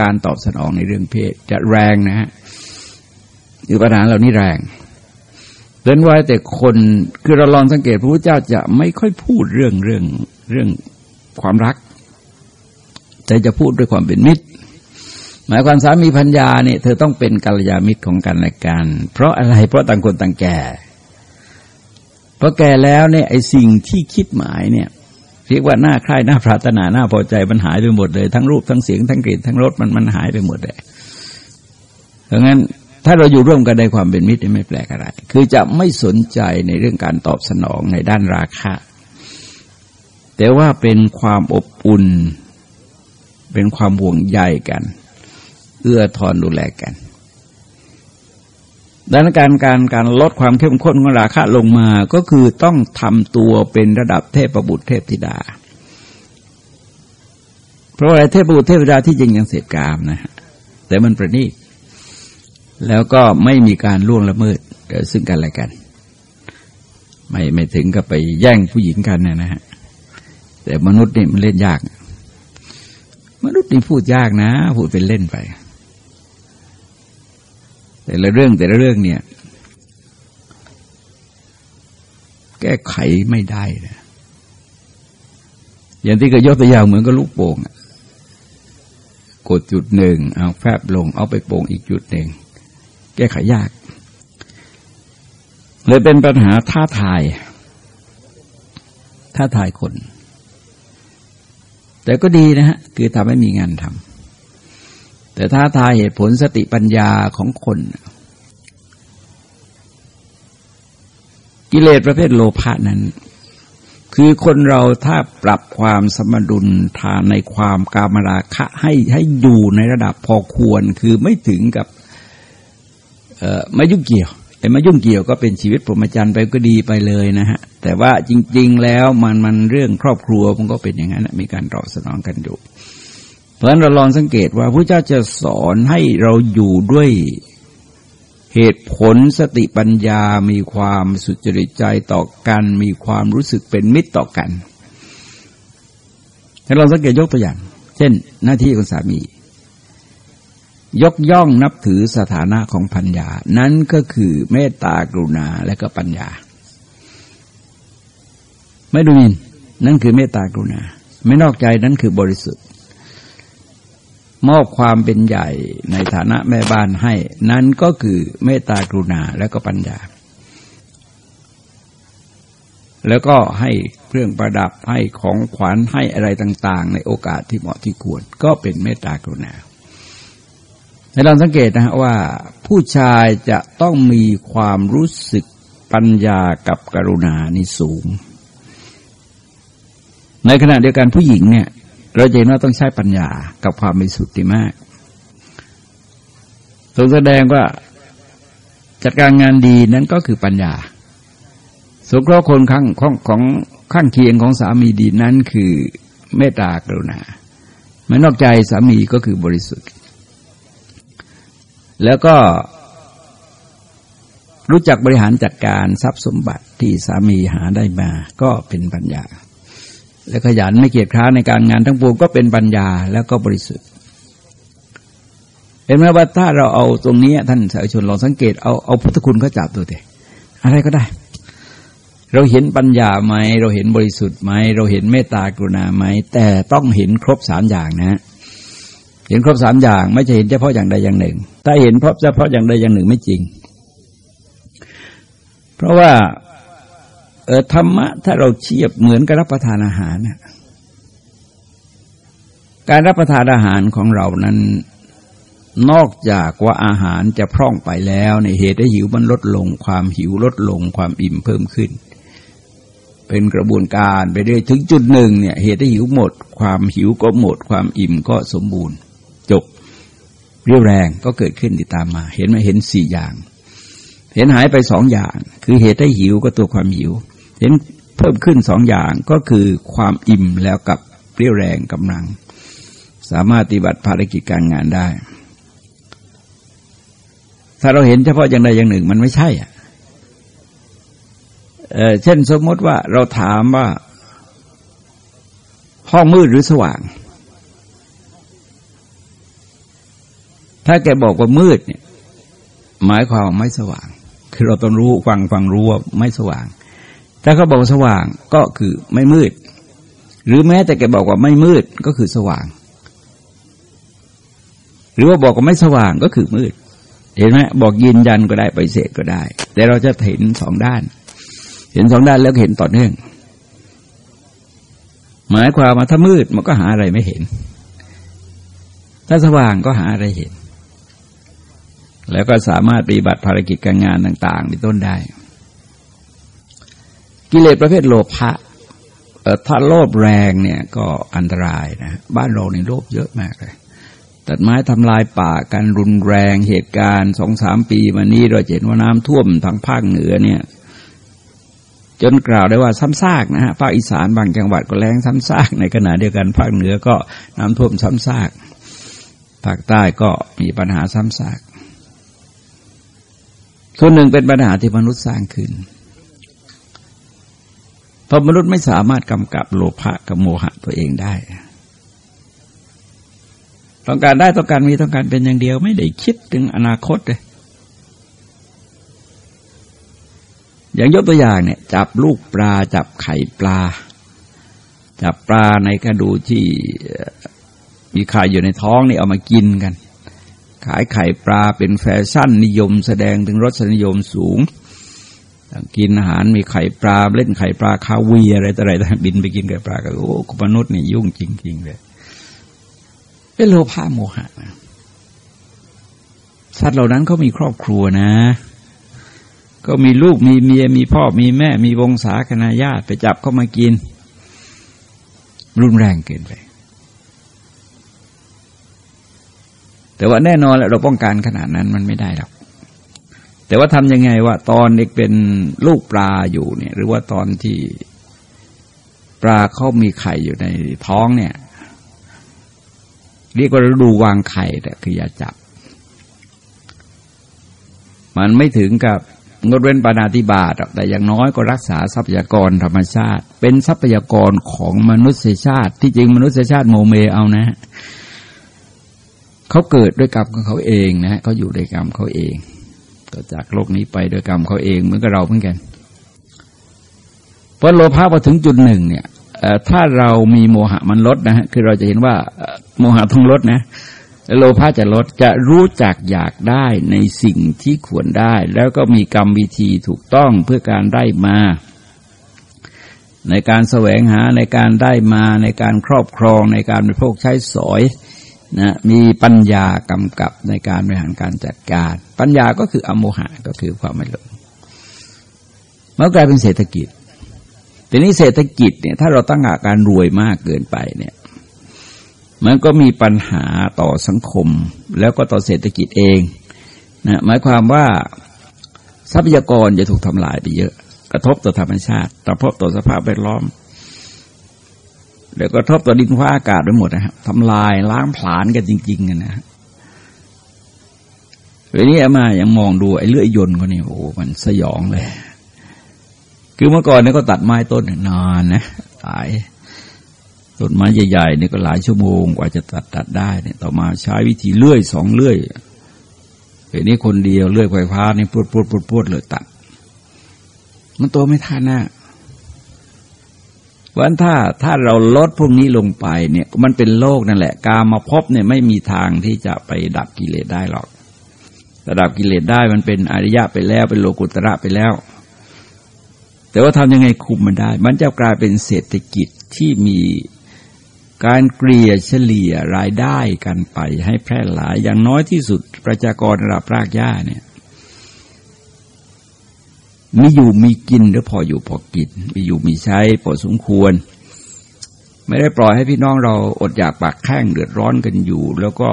การตอบสนองในเรื่องเพศ จะแรงนะฮะอยู่ปัญหาเหล่านี้แรงเดินไว้แต่คนคือเราลองสังเกตพระพุทธเจ้าจะไม่ค่อยพูดเรื่องเรื่องเรื่องความรัก แต่จะพูดด้วยความเป็นมิตร หมายความสามีพัญญาเนี่ยเธอต้องเป็นกัลยาณมิตรของกันและกันเพราะอะไรเพราะต่างคนต่างแก่เพราะแก่แล้วเนี่ยไอ้สิ่งที่คิดหมายเนี่ย เรียกว่าหน้าใคร่หน้าปรารถนาหน้าพอใจมันหายไปหมดเลย ทั้งรูปทั้งเสียงทั้งกลิ่นทั้งรสมันมันหายไปหมดเลยเพราะงั้นถ้าเราอยู่ร่วมกันในความเป็นมิตรไม่แปลกอะไร คือจะไม่สนใจในเรื่องการตอบสนองในด้านราคะ แต่ว่าเป็นความอบอุ่น เป็นความห่วงใยกัน เอื้อทอนดูแลกัน ดังนั้นการการการลดความเข้มข้นของราคะลงมาก็คือต้องทำตัวเป็นระดับเทพบุตรเทพธิดา เพราะอะไรเทพบุตรเทพธิดาที่จริงยังเสพกามนะฮะแต่มันประณีตแล้วก็ไม่มีการล่วงละเมิดซึ่งกันและกัน ไม่ไม่ถึงกับไปแย่งผู้หญิงกันนะฮะแต่มนุษย์นี่มันเล่นยาก มนุษย์นี่พูดยากนะ พูดเป็นเล่นไป แต่ละเรื่องแต่ละเรื่องเนี่ย แก้ไขไม่ได้นะอย่างที่ก็ยกตัวอย่างเหมือนกับลูกโป่งกดจุดหนึ่งเอาแฟบลงเอาไปโป่งอีกจุดหนึ่งแก้ไขยากเลยเป็นปัญหาท้าทาย ท้าทายคน แต่ก็ดีนะฮะ คือทำให้มีงานทำ แต่ท้าทายเหตุผลสติปัญญาของคน กิเลสประเภทโลภะนั้น คือคนเราถ้าปรับความสมดุลทานในความกามราคะให้ให้อยู่ในระดับพอควรคือไม่ถึงกับไม่ยุ่งเกี่ยวไอ้ไม่ยุ่งเกี่ยวก็เป็นชีวิตพรมจรรย์ไปก็ดีไปเลยนะฮะ แต่ว่าจริง ๆ แล้วมันมันเรื่องครอบครัวมันก็เป็นอย่างนั้นมีการตอบสนองกันอยู่ เพราะฉะนั้นเราลองสังเกตว่าพระเจ้าจะสอนให้เราอยู่ด้วยเหตุผลสติปัญญา มีความสุจริตใจต่อกัน มีความรู้สึกเป็นมิตรต่อกันถ้าเราสังเกตยกตัวอย่าง เช่น หน้าที่ของสามี ยกย่องนับถือสถานะของพัญญา นั้นก็คือเมตตากรุณาและก็ปัญญา ไม่ดูหมินนั่นคือเมตตากรุณา ไม่นอกใจนั้นคือบริสุทธิ์ มอบความเป็นใหญ่ในฐานะแม่บ้านให้ นั้นก็คือเมตตากรุณาและก็ปัญญา แล้วก็ให้เครื่องประดับให้ของขวัญให้อะไรต่าง ๆ ในโอกาสที่เหมาะที่ควร ก็เป็นเมตตากรุณาให้เราสังเกตนะฮะว่า ผู้ชายจะต้องมีความรู้สึกปัญญากับกรุณานี่สูง ในขณะเดียวกันผู้หญิงเนี่ย เราเห็นว่าต้องใช้ปัญญากับความมีสุทธิมากทรงแสดงว่าจัดการงานดีนั้นก็คือปัญญาสงเคราะห์คนข้างของของข้างเคียงของสามีดีนั้นคือเมตตากรุณาไม่นอกใจสามีก็คือบริสุทธิ์ แล้วก็รู้จักบริหารจัดการทรัพย์สมบัติที่สามีหาได้มาก็เป็นปัญญา และขยันไม่เกียจคร้านในการงานทั้งปวงก็เป็นปัญญาแล้วก็บริสุทธิ์เห็นไหมว่าถ้าเราเอาตรงนี้ท่านสาธชนลองสังเกตเอาเอาพุทธคุณก็จับตัวเถอะอะไรก็ได้ เราเห็นปัญญาไหมเราเห็นบริสุทธิ์ไหมเราเห็นเมตตากรุณาไหมแต่ต้องเห็นครบสามอย่างนะ เห็นครบสามอย่าง ไม่ใช่เห็นเฉพาะอย่างใดอย่างหนึ่ง ถ้าเห็นเพราะเฉพาะอย่างใดอย่างหนึ่งไม่จริง เพราะว่า เออธรรมะถ้าเราเทียบเหมือนกับรับประทานอาหารนะการรับประทานอาหารของเรานั้น นอกจากว่าอาหารจะพร่องไปแล้ว ในเหตุให้หิวมันลดลง ความหิวลดลง ความอิ่มเพิ่มขึ้น เป็นกระบวนการไปเรื่อยถึงจุดหนึ่งเนี่ย เหตุให้หิวหมด ความหิวก็หมด ความอิ่มก็สมบูรณ์ จบเรียวแรงก็เกิดขึ้นติดตามมา เห็นไหมเห็นสี่อย่าง เห็นหายไปสองอย่าง คือเหตุให้หิวก็ตัวความหิว เห็นเพิ่มขึ้นสองอย่างก็คือความอิ่มแล้วกับเปรี้ยวแรงกำลัง สามารถปฏิบัติภารกิจการงานได้ ถ้าเราเห็นเฉพาะอย่างใดอย่างหนึ่งมันไม่ใช่อะเเช่นสมมติว่าเราถามว่า ห้องมืดหรือสว่าง ถ้าแกบอกว่ามืดเนี่ยหมายความไม่สว่าง คือเราต้องรู้ฟังฟังรู้ว่าไม่สว่าง ถ้าเขาบอกสว่างก็คือไม่มืด หรือแม้แต่แกบอกว่าไม่มืดก็คือสว่าง หรือว่าบอกว่าไม่สว่างก็คือมืด เห็นไหมบอกยืนยันก็ได้ไปเสกก็ได้ แต่เราจะเห็นสองด้าน เห็นสองด้านแล้วเห็นต่อเนื่อง หมายความว่าถ้ามืดมันก็หาอะไรไม่เห็น ถ้าสว่างก็หาอะไรเห็น แล้วก็สามารถปฏิบัติภารกิจการงานต่างๆในต้นได้ กิเลสประเภทโลภะถ้าโลภแรงเนี่ยก็อันตรายนะบ้านเราในโลภเยอะมากเลยตัดไม้ทำลายป่ากันรุนแรงเหตุการณ์สองสามปีมานี้เราเห็นว่าน้ำท่วมทางภาคเหนือเนี่ย จนกล่าวได้ว่าซ้ำซากนะฮะภาคอีสานบางจังหวัดก็แรงซ้ำซากในขณะเดียวกันภาคเหนือก็น้ำท่วมซ้ำซากภาคใต้ก็มีปัญหาซ้ำซากส่วนหนึ่งเป็นปัญหาที่มนุษย์สร้างขึ้น เพราะมนุษย์ไม่สามารถกำกับโลภะกับโมหะตัวเองได้ ต้องการได้ต้องการมีต้องการเป็นอย่างเดียว ไม่ได้คิดถึงอนาคตเลยอย่างยกตัวอย่างเนี่ย จับลูกปลา จับไข่ปลา จับปลาในกระดูที่มีไข่อยู่ในท้องนี่เอามากินกัน ขายไข่ปลาเป็นแฟชั่นนิยม แสดงถึงรสนิยมสูง กินอาหารมีไข่ปลาเล่นไข่ปลาคาวีอะไรต่ออะไรบินไปกินไข่ปลาก็โอ้มนุษย์นี่ยุ่งจริงๆเลยเป็นโลภะโมหะสัตว์เหล่านั้นเขามีครอบครัวนะ ก็มีลูกมีเมียมีพ่อมีแม่ มีวงศาคณาญาติไปจับเข้ามากิน รุนแรงเกินไป แต่ว่าแน่นอนแหละเราป้องกันขนาดนั้นมันไม่ได้หรอก แต่ว่าทำยังไงว่า ตอนเด็กเป็นลูกปลาอยู่เนี่ย หรือว่าตอนที่ปลาเขามีไข่อยู่ในท้องเนี่ย เรียกว่าฤดูวางไข่แต่คืออย่าจับ มันไม่ถึงกับงดเว้นปานาติบาตแต่อย่างน้อยก็รักษาทรัพยากรธรรมชาติ เป็นทรัพยากรของมนุษยชาติ ที่จริงมนุษยชาติโมเมเอานะ เขาเกิดด้วยกรรมของเขาเองนะเขาอยู่ด้วยกรรมเขาเอง ก็จากโลกนี้ไปโดยกรรมเขาเองเหมือนกับเราเหมือนกันเพราะโลภะพอถึงจุดหนึ่งเนี่ยถ้าเรามีโมหะมันลดนะฮะคือเราจะเห็นว่าโมหะต้องลดนะโลภะจะลดจะรู้จักอยากได้ในสิ่งที่ควรได้ แล้วก็มีกรรมวิธีถูกต้องเพื่อการได้มา ในการแสวงหาในการได้มาในการครอบครองในการบริโภคใช้สอย นะมีปัญญากำกับในการบริหารการจัดการ ปัญญาก็คืออโมหะก็คือความไม่หลงมันกลายเป็นเศรษฐกิจทีนี้เศรษฐกิจเนี่ยถ้าเราตั้งอาการรวยมากเกินไปเนี่ยมันก็มีปัญหาต่อสังคม แล้วก็ต่อเศรษฐกิจเองนะหมายความว่าทรัพยากรจะถูกทำลายไปเยอะ กระทบต่อธรรมชาติ กระทบต่อสภาพแวดล้อม เดี๋ยวกระทบต่อดินฟ้าอากาศไปหมดนะครับทำลายล้างผลาญกันจริงๆกันนะเวนี้มายังมองดูไอ้เลื่อยยนต์เขาเนี่ยโอ้มันสยองเลย คือเมื่อก่อนเนี่ยก็ตัดไม้ต้นนานนะตายต้นไม้ใหญ่ๆเนี่ยก็หลายชั่วโมงกว่าจะตัดตัดได้เนี่ยต่อมาใช้วิธีเลื่อยสองเลื่อยเดี๋ยวนี้คนเดียวเลื่อยไฟฟ้านี่พูดพูดพูดพูดเลยตัด มันตัวไม่ทันนะ วันถ้าถ้าเราลดพวกนี้ลงไปเนี่ยมันเป็นโลกนั่นแหละ การมาพบเนี่ยไม่มีทางที่จะไปดับกิเลสได้หรอกระดับกิเลสได้มันเป็นอริยะไปแล้วเป็นโลกุตระไปแล้ว แต่ว่าทำยังไงคุมมันได้ มันจะกลายเป็นเศรษฐกิจที่มีการเกลี่ยเฉลี่ยรายได้กันไปให้แพร่หลายอย่างน้อยที่สุดประชากรระดับรากหญ้าเนี่ย มีอยู่มีกินหรือพออยู่พอกิน มีอยู่มีใช้พอสมควร ไม่ได้ปล่อยให้พี่น้องเราอดอยากปากแข้งเดือดร้อนกันอยู่ แล้วก็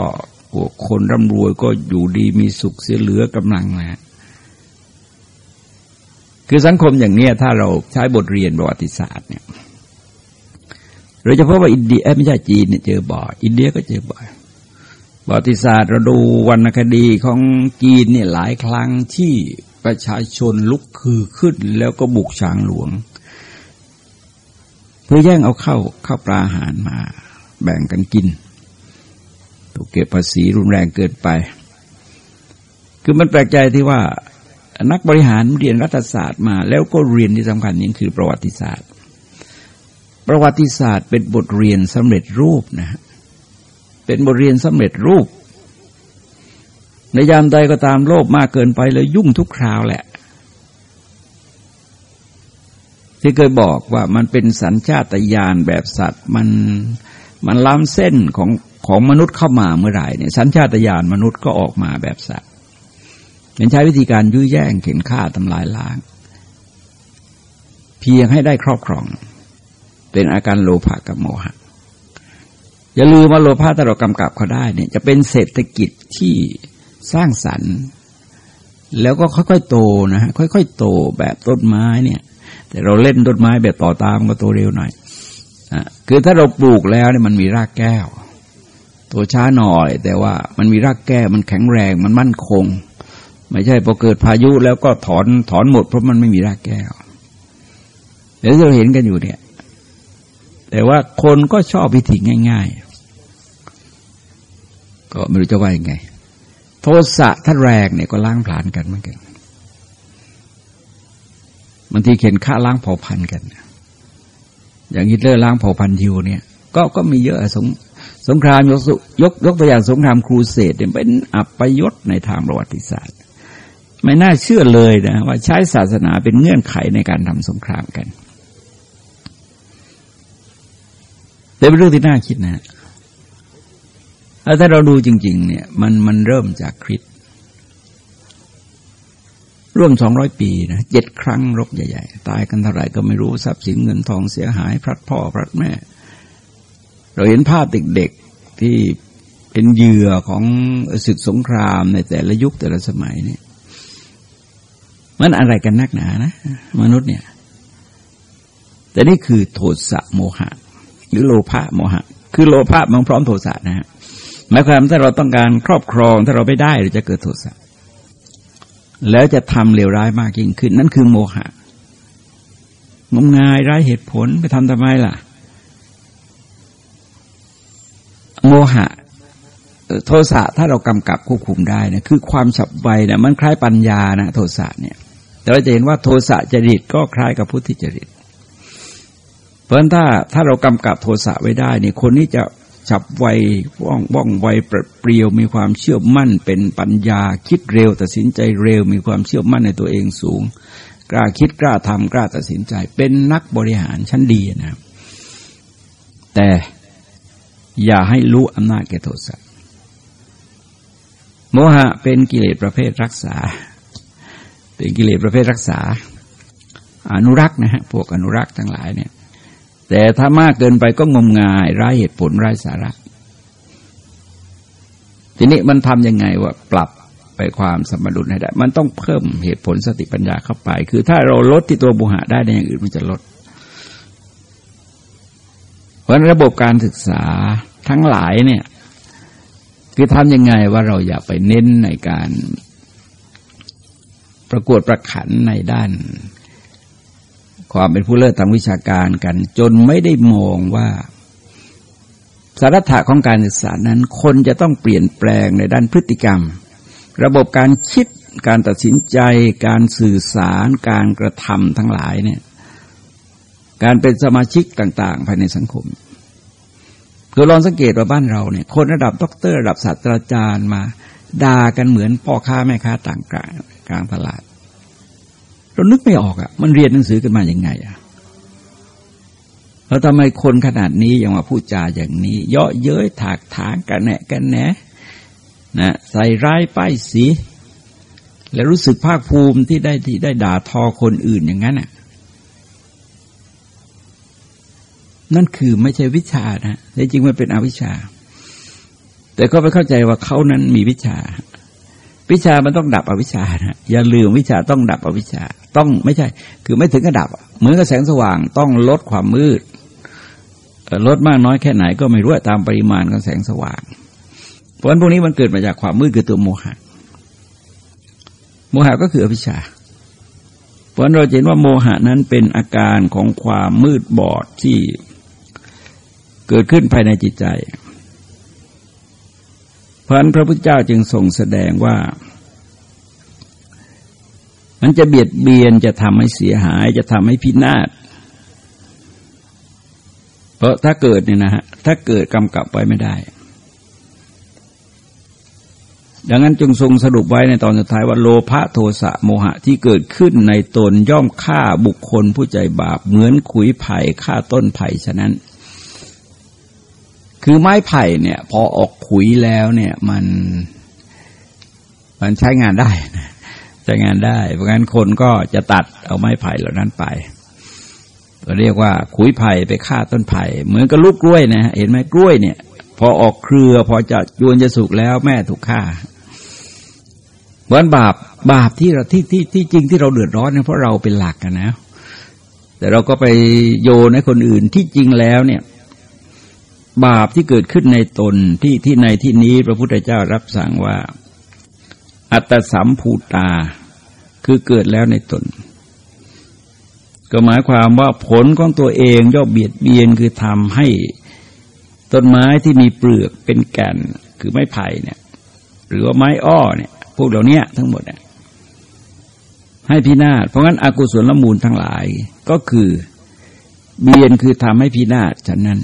พวกคนร่ำรวยก็อยู่ดีมีสุขเสียเหลือกำลังนะคือสังคมอย่างนี้ถ้าเราใช้บทเรียนประวัติศาสตร์เนี่ยโดยเฉพาะว่าอินเดียไม่ใช่จีนเนี่ยเจอบ่อยอินเดียก็เจอบ่อยประวัติศาสตร์เราดูวรรณคดีของจีนเนี่ยหลายครั้งที่ ประชาชนลุกคือขึ้นแล้วก็บุกช้างหลวง เพื่อแย่งเอาเข้าเข้าปลาอาหารมา แบ่งกันกิน ถูกเก็บภาษีรุนแรงเกินไป คือมันแปลกใจที่ว่านักบริหารเรียนรัฐศาสตร์มา แล้วก็เรียนที่สำคัญนี่คือประวัติศาสตร์ ประวัติศาสตร์เป็นบทเรียนสำเร็จรูปนะเป็นบทเรียนสำเร็จรูป ในยามใดก็ตามโลภมากเกินไปเลยยุ่งทุกคราวแหละ ที่เคยบอกว่ามันเป็นสัญชาตญาณแบบสัตว์มันมันล้ำเส้นของของมนุษย์เข้ามาเมื่อไหร่เนี่ยสัญชาตญาณมนุษย์ก็ออกมาแบบสัตว์เป็นใช้วิธีการยื้อแย่งเข็นฆ่าทำลายล้าง เพียงให้ได้ครอบครอง เป็นอาการโลภะกับโมหะอย่าลืมว่าโลภะถ้าเรากำกับเขาได้เนี่ยจะเป็นเศรษฐกิจที่ สร้างสรรค์ แล้วก็ค่อยๆโตนะฮะค่อยๆโตแบบต้นไม้เนี่ย แต่เราเล่นต้นไม้แบบต่อตามก็โตเร็วหน่อยอะคือถ้าเราปลูกแล้วเนี่ยมันมีรากแก้วตัวช้าหน่อย แต่ว่ามันมีรากแก้วมันแข็งแรงมันมั่นคง ไม่ใช่พอเกิดพายุแล้วก็ถอนถอนหมดเพราะมันไม่มีรากแก้วเดี๋ยวเราเห็นกันอยู่เนี่ย แต่ว่าคนก็ชอบวิธีง่าย ๆ ก็ไม่รู้จะว่ายังไง โทสะถ้าแรงเนี่ยก็ล้างผลาญกันเหมือนกันบางทีเข็นฆ่าล้างเผ่าพันธุ์กัน อย่างฮิตเลอร์ล้างเผ่าพันธุ์ยิวเนี่ย ก็ก็มีเยอะสงสงครามยกยกยกตัวอย่างสงครามครูเสดเนี่ยเป็นอัปยศในทางประวัติศาสตร์ ไม่น่าเชื่อเลยนะว่าใช้ศาสนาเป็นเงื่อนไขในการทำสงครามกันเป็นเรื่องที่น่าคิดนะ ถ้าเราดูจริง ๆ เนี่ยมันมันเริ่มจากคริสร่วมสองร้อยปีนะเจ็ดครั้งรบใหญ่ ๆ ตายกันเท่าไหร่ก็ไม่รู้ทรัพย์สินเงินทองเสียหายพลัดพ่อพลัดแม่ เราเห็นภาพเด็กๆที่เป็นเหยื่อของศึกสงครามในแต่ละยุคแต่ละสมัยเนี่ยมันอะไรกันนักหนานะ มนุษย์เนี่ย แต่นี่คือโทสะโมหะ หรือโลภะโมหะ คือโลภะมันพร้อมโทสะนะฮะ หมายความถ้าเราต้องการครอบครองถ้าเราไม่ได้เราจะเกิดโทสะแล้วจะทำเลวร้ายมากยิ่งขึ้น นั่นคือโมหะงมงายไร้เหตุผลไปทำทำไมล่ะ โมหะ โทสะถ้าเรากำกับควบคุมได้นะคือความฉับไวนะมันคล้ายปัญญานะโทสะเนี่ย แต่เราจะเห็นว่าโทสะจริตก็คล้ายกับพุทธิจริต เพราะฉะนั้นถ้าถ้าเรากำกับโทสะไว้ได้เนี่ยคนนี้จะ ฉับไวว่องว่องไวเปรียวมีความเชื่อมั่นเป็นปัญญาคิดเร็วตัดสินใจเร็ว มีความเชื่อมั่นในตัวเองสูง กล้าคิดกล้าทำกล้าตัดสินใจ เป็นนักบริหารชั้นดีนะ แต่อย่าให้รู้อำนาจแก่โทสะโมหะเป็นกิเลสประเภทรักษา เป็นกิเลสประเภทรักษา อนุรักษ์นะฮะพวกอนุรักษ์ทั้งหลายเนี่ย แต่ถ้ามากเกินไปก็งมงายไร้เหตุผลไร้สาระ ทีนี้มันทำยังไงว่าปรับไปความสมดุลให้ได้ มันต้องเพิ่มเหตุผลสติปัญญาเข้าไป คือถ้าเราลดที่ตัวบุหะได้ในอย่างอื่นมันจะลด เพราะระบบการศึกษาทั้งหลายเนี่ยคือทำยังไงว่าเราอย่าไปเน้นในการประกวดประขันในด้าน ความเป็นผู้เลิศทางวิชาการกัน จนไม่ได้มองว่า สาระของการศึกษานั้น คนจะต้องเปลี่ยนแปลงในด้านพฤติกรรม ระบบการคิดการตัดสินใจ การสื่อสาร การกระทำทั้งหลายเนี่ย การเป็นสมาชิกต่าง ๆ ภายในสังคมคือลองสังเกตว่าบ้านเราเนี่ย คนระดับด็อกเตอร์ระดับศาสตราจารย์มาด่ากันเหมือนพ่อค้าแม่ค้าต่างกลางกลางตลาด เรานึกไม่ออกอะ่ะ มันเรียนหนังสือกันมาอย่างไงอะ่ะแล้วทำไมคนขนาดนี้ยังมาพูดจาอย่างนี้ เยาะเย้ยถากถางกันแหนกันแหนนะใส่ร้ายป้ายสี แล้วรู้สึกภาคภูมิที่ได้ที่ได้ด่าทอคนอื่นอย่างนั้นอะนั่นคือไม่ใช่วิชานะแต่จริงมันเป็นอวิชชา แต่ก็ไปเข้าใจว่าเขานั้นมีวิชา วิชามันต้องดับอวิชานะอย่าลืมวิชาต้องดับอวิชา ต้องไม่ใช่ คือไม่ถึงกับดับเหมือนกับแสงสว่างต้องลดความมืดลดมากน้อยแค่ไหนก็ไม่รู้ตามปริมาณของแสงสว่าง เพราะฉะนั้นพวกนี้มันเกิดมาจากความมืดคือตัวโมหะโมหะก็คืออวิชชา เพราะนั้นเราเห็นว่าโมหะนั้นเป็นอาการของความมืดบอดที่เกิดขึ้นภายในจิตใจ ราะนั้นพระพุทธเจ้าจึงทรงแสดงว่า มันจะเบียดเบียนจะทำให้เสียหาย จะทำให้พินาศเพราะถ้าเกิดเนี่ยนะฮะถ้าเกิดกำกับไว้ไม่ได้ ดังนั้นจึงทรงสรุปไว้ในตอนสุดท้ายว่าโลภะโทสะโมหะที่เกิดขึ้นในตนย่อมฆ่าบุคคลผู้ใจบาปเหมือนขุยไผ่ฆ่าต้นไผ่ฉะนั้น คือไม้ไผ่เนี่ย พอออกขุยแล้วเนี่ยมัน มันใช้งานได้นะใช้งานได้ เพราะงั้นคนก็จะตัดเอาไม้ไผ่เหล่านั้นไปเราเรียกว่าขุยไผ่ไปฆ่าต้นไผ่เหมือนกับลูกกล้วยนะเห็นไหมกล้วยเนี่ย พอออกเครือพอจะยวนจะสุกแล้วแม่ถูกฆ่าเพราะบาปบาปที่เราที่ที่ที่จริงที่เราเดือดร้อนเนี่ยเพราะเราเป็นหลักกันนะแต่เราก็ไปโยนให้คนอื่นที่จริงแล้วเนี่ย บาปที่เกิดขึ้นในตนที่ที่ในที่นี้พระพุทธเจ้ารับสั่งว่า อัตสัมภูตา คือเกิดแล้วในตน ก็หมายความว่าผลของตัวเองย่อเบียดเบียนคือทำให้ต้นไม้ที่มีเปลือกเป็นแก่นคือไม้ไผ่เนี่ย หรือว่าไม้อ้อเนี่ย พวกเหล่านี้ทั้งหมดเนี่ยให้พินาศเพราะงั้นอากุศลละมูลทั้งหลายก็คือเบียนคือทำให้พินาศฉะนั้น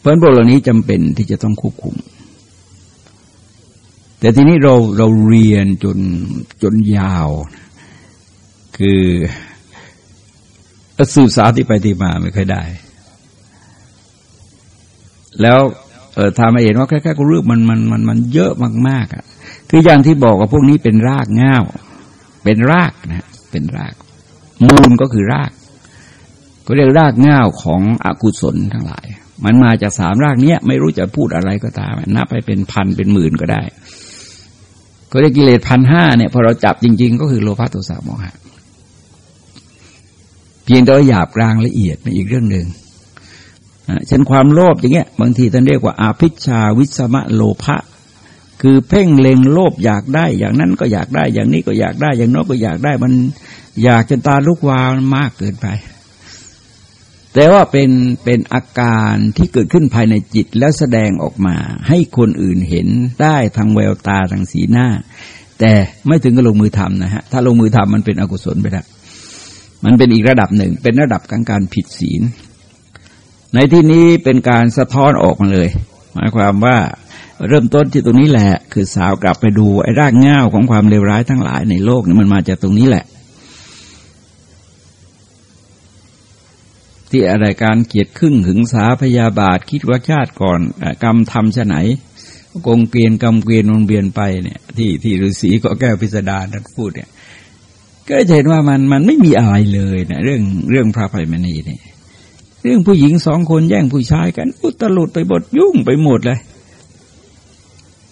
เพราะพวกเหล่านี้จำเป็นที่จะต้องควบคุม แต่ทีนี้เราเราเรียนจนจนยาว คือสื่อสารที่ไปที่มาไม่ค่อยได้ แล้วเออทำให้เห็นว่าแค่ๆก็เรื่องมันมันมันมันเยอะมากๆอะคืออย่างที่บอกว่าพวกนี้เป็นรากง่าว เป็นรากนะเป็นราก มูลก็คือราก ก็เรียกรากง่าวของอกุศลทั้งหลาย มันมาจากสามรากเนี้ยไม่รู้จะพูดอะไรก็ตามนับไปเป็นพันเป็นหมื่นก็ได้ ก็เรียกกิเลสพันห้าเนี่ยพอเราจับจริง ๆ ก็คือโลภะโทสะโมหะเพียงแต่ว่าหยาบกลางละเอียดเป็นอีกเรื่องหนึ่งเช่นความโลภอย่างเงี้ยบางทีท่านเรียกว่าอาภิชาวิสมะโลภะคือเพ่งเล็งโลภอยากได้ อย่างนั้นก็อยากได้ อย่างนี้ก็อยากได้ อย่างโน้นก็อยากได้ มันอยากจนตาลุกวาวมากเกินไป แต่ว่าเป็นเป็นอาการที่เกิดขึ้นภายในจิตแล้วแสดงออกมา ให้คนอื่นเห็นได้ทางแววตาทางสีหน้า แต่ไม่ถึงกับลงมือทำนะฮะถ้าลงมือทำมันเป็นอกุศลไปแล้วมันเป็นอีกระดับหนึ่ง เป็นระดับการการผิดศีล ในที่นี้เป็นการสะท้อนออกมาเลย หมายความว่าเริ่มต้นที่ตรงนี้แหละ คือสาวกลับไปดูไอ้รากง่าของความเลวร้ายทั้งหลายในโลกนี่มันมาจากตรงนี้แหละ ที่อะไรการเกียดครึ่งหึงสาพยาบาทคิดว่าชาติก่อนกรรมทำชะไหนกงเกลียนกรรมเกลียนวนเวียนไปเนี่ยที่ที่ฤาษีก็แก้วพิสดารนั้นพูดเนี่ยก็จะเห็นว่ามันมันไม่มีอะไรเลยนะเรื่องเรื่องพระภัยมณีเนี่ยเรื่องผู้หญิงสองคนแย่งผู้ชายกันอุตลุดไปบทยุ่งไปหมดเลย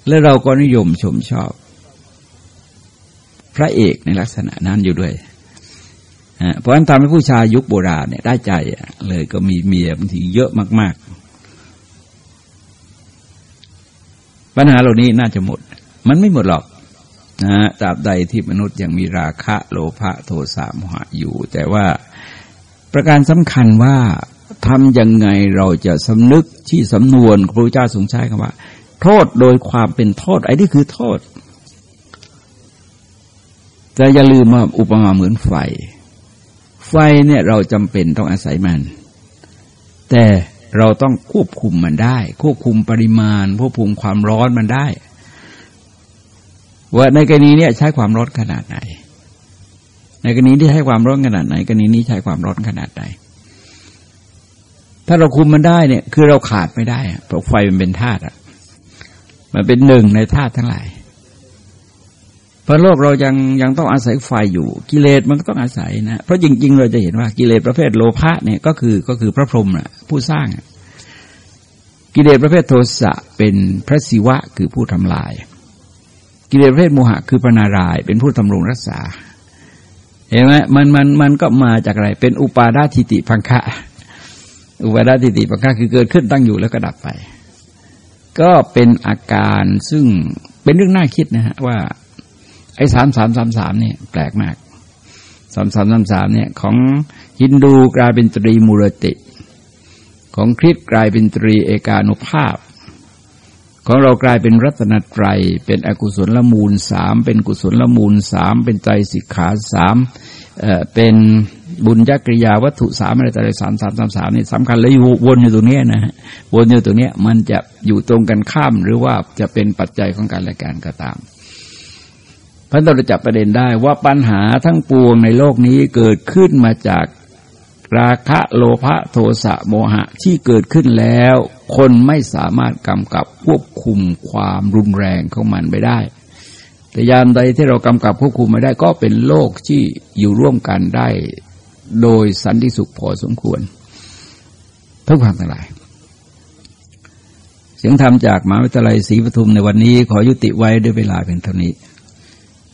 แล้วเราก็นิยมชมชอบ พระเอกในลักษณะนั้นอยู่ด้วย เพราะฉะนั้นทำให้ผู้ชายยุคโบราณเนี่ยได้ใจเลยก็มีเมียบางทีเยอะมาก ๆ ปัญหาเหล่านี้น่าจะหมด มันไม่หมดหรอกนะตราบใดที่มนุษย์ยังมีราคะโลภะโทสะโมหะอยู่ แต่ว่าประการสำคัญว่าทำยังไงเราจะสำนึกที่สำนวนพระเจ้าทรงใช้คำว่า โทษโดยความเป็นโทษไอ้นี่คือโทษ แต่อย่าลืมว่าอุปมาเหมือนไฟ ไฟเนี่ยเราจำเป็นต้องอาศัยมัน แต่เราต้องควบคุมมันได้ ควบคุมปริมาณ ควบคุมความร้อนมันได้ ว่าในกรณีนี้ใช้ความร้อนขนาดไหน ในกรณีที่ใช้ความร้อนขนาดไหนกรณีนี้ใช้ความร้อนขนาดไหนถ้าเราคุมมันได้เนี่ย คือเราขาดไม่ได้เพราะไฟมันเป็นธาตุอะมันเป็นหนึ่งในธาตุทั้งหลาย พราะโลกเรายังยังต้องอาศัยไฟอยู่ กิเลสมันก็ต้องอาศัยนะเพราะจริง ๆ เราจะเห็นว่ากิเลสประเภทโลภะเนี่ยก็คือก็คือพระพรหมนะผู้สร้าง กิเลสประเภทโทสะเป็นพระศิวะคือผู้ทำลาย กิเลสประเภทโมหะคือพระนารายเป็นผู้ทำรงรักษาเห็นไหมมันมันมันก็มาจากอะไร เป็นอุปาดาทิติพังคะอุปาทิติปะกาคือเกิดขึ้นตั้งอยู่แล้วก็ดับไป ก็เป็นอาการซึ่งเป็นเรื่องน่าคิดนะฮะว่า ไอ้สามสามสามสามเนี่ยแปลกมากสามสามสามสามเนี่ยของฮินดูกลายเป็นตรีมูรติ ของคริสกลายเป็นตรีเอกานุภาพ ของเรากลายเป็นรัตนตรัย เป็นอกุศลละมูลสามเป็นกุศลละมูลสามเป็นใจสิกขาสามเอ่อเป็นบุญยักริยาวัตถุสามอะไรต่ออะไรสามสามสามสามนี่สำคัญเลยวนอยู่ตรงนี้นะฮะวนอยู่ตรงนี้มันจะอยู่ตรงกันข้ามหรือว่าจะเป็นปัจจัยของการและการก็ตาม พันเราจับประเด็นได้ว่าปัญหาทั้งปวงในโลกนี้เกิดขึ้นมาจากราคะโลภะโทสะโมหะที่เกิดขึ้นแล้ว คนไม่สามารถกำกับควบคุมความรุนแรงของมันไปได้ แต่ยามใดที่เรากำกับควบคุมไม่ได้ก็เป็นโลกที่อยู่ร่วมกันได้ โดยสันติสุขพอสมควรทุกความทั้งหลาย เสียงธรรมจากมหาวิทยาลัยศรีปทุมในวันนี้ขอยุติไว้ด้วยเวลาเป็นเท่านี้